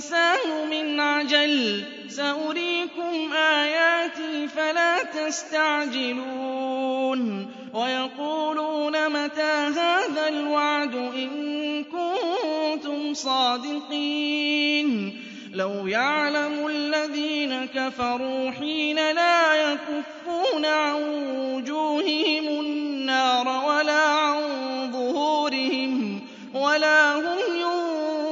الإنسان من عجل سأريكم آياتي فلا تستعجلون. ويقولون متى هذا الوعد إن كنتم صادقين. لو يعلم الذين كفروا حين لا يكفون عن وجوههم النار ولا عن ظهورهم ولا هم ينصرون